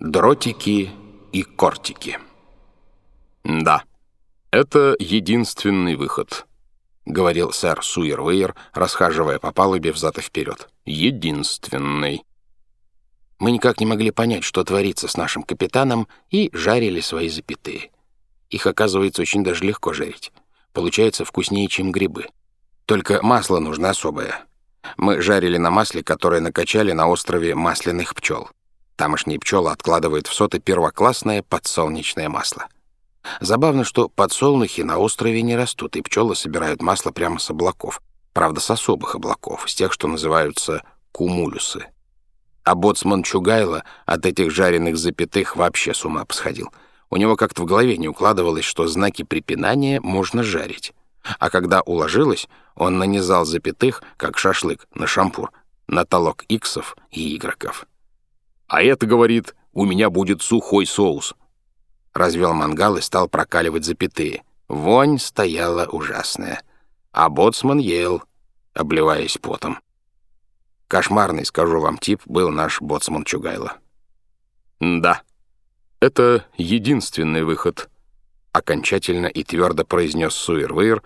Дротики и кортики. «Да, это единственный выход», — говорил сэр Суирвейер, расхаживая по палубе взад и вперед. «Единственный». Мы никак не могли понять, что творится с нашим капитаном, и жарили свои запятые. Их, оказывается, очень даже легко жарить. Получается вкуснее, чем грибы. Только масло нужно особое. Мы жарили на масле, которое накачали на острове масляных пчел. Тамошние пчелы откладывают в соты первоклассное подсолнечное масло. Забавно, что подсолнухи на острове не растут, и пчелы собирают масло прямо с облаков. Правда, с особых облаков, с тех, что называются кумулюсы. А боцман Чугайло от этих жареных запятых вообще с ума посходил. У него как-то в голове не укладывалось, что знаки препинания можно жарить. А когда уложилось, он нанизал запятых, как шашлык, на шампур, на толок иксов и игроков. А это, говорит, у меня будет сухой соус. Развел мангал и стал прокаливать запятые. Вонь стояла ужасная. А боцман ел, обливаясь потом. Кошмарный, скажу вам, тип был наш боцман Чугайло. «Да, это единственный выход», — окончательно и твердо произнес Суирвейр,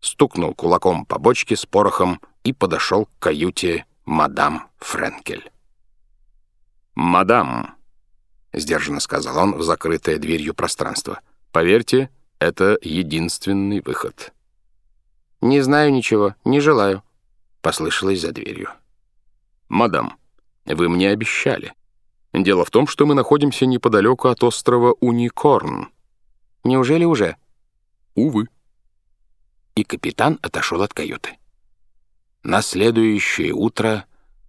стукнул кулаком по бочке с порохом и подошел к каюте мадам Френкель. «Мадам», — сдержанно сказал он в закрытое дверью пространство, — «поверьте, это единственный выход». «Не знаю ничего, не желаю», — послышалось за дверью. «Мадам, вы мне обещали. Дело в том, что мы находимся неподалеку от острова Уникорн». «Неужели уже?» «Увы». И капитан отошел от каюты. На следующее утро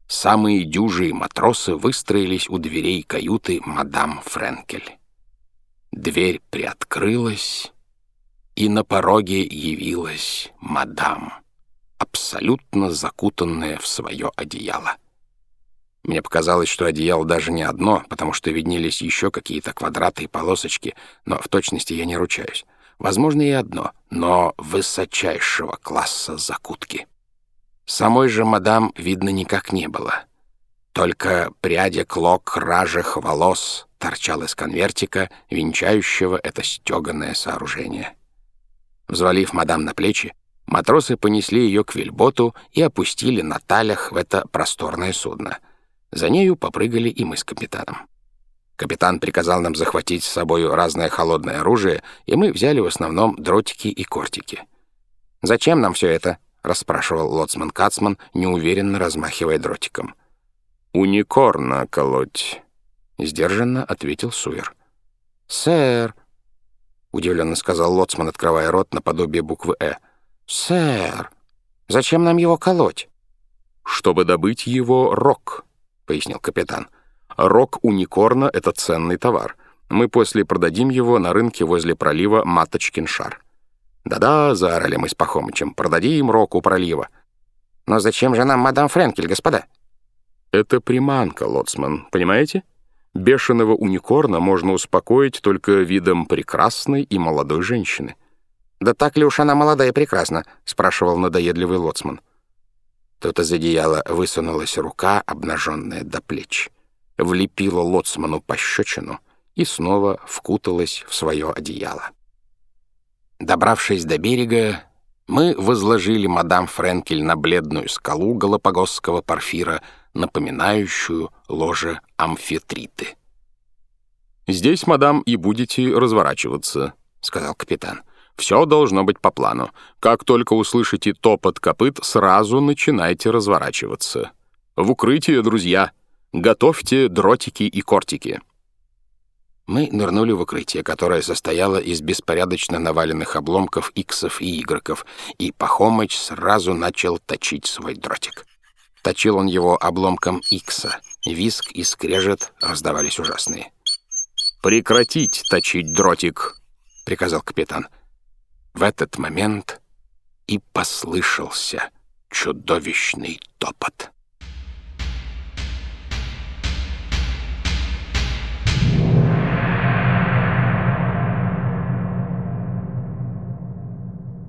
самые дюжие матросы выстроились у дверей каюты мадам Френкель. Дверь приоткрылась, и на пороге явилась мадам, абсолютно закутанная в свое одеяло. Мне показалось, что одеяло даже не одно, потому что виднелись еще какие-то квадраты и полосочки, но в точности я не ручаюсь. Возможно, и одно, но высочайшего класса закутки. Самой же мадам видно никак не было. Только прядя клок ражих волос торчал из конвертика, венчающего это стеганое сооружение. Взвалив мадам на плечи, матросы понесли ее к вельботу и опустили на талях в это просторное судно. За нею попрыгали и мы с капитаном. Капитан приказал нам захватить с собой разное холодное оружие, и мы взяли в основном дротики и кортики. «Зачем нам все это?» — расспрашивал лоцман Кацман, неуверенно размахивая дротиком. «Уникорна колоть», — сдержанно ответил Суэр. «Сэр», — удивленно сказал лоцман, открывая рот наподобие буквы «Э». «Сэр, зачем нам его колоть?» «Чтобы добыть его рок», — пояснил капитан. «Рок уникорна — это ценный товар. Мы после продадим его на рынке возле пролива Маточкин-Шар». «Да-да», — заорали мы с Пахомычем, — «продадим рок у пролива». «Но зачем же нам мадам Френкель, господа?» «Это приманка, лоцман, понимаете? Бешеного уникорна можно успокоить только видом прекрасной и молодой женщины». «Да так ли уж она молодая и прекрасна?» — спрашивал надоедливый лоцман. Тут из одеяла высунулась рука, обнаженная до плеч, влепила лоцману пощечину и снова вкуталась в свое одеяло. Добравшись до берега, мы возложили мадам Френкель на бледную скалу галапагосского порфира, напоминающую ложе амфитриты. «Здесь, мадам, и будете разворачиваться», — сказал капитан. «Все должно быть по плану. Как только услышите топот копыт, сразу начинайте разворачиваться. В укрытие, друзья. Готовьте дротики и кортики». Мы нырнули в укрытие, которое состояло из беспорядочно наваленных обломков иксов и игроков, и Пахомыч сразу начал точить свой дротик. Точил он его обломком икса. Виск и скрежет раздавались ужасные. «Прекратить точить дротик!» — приказал капитан. В этот момент и послышался чудовищный топот.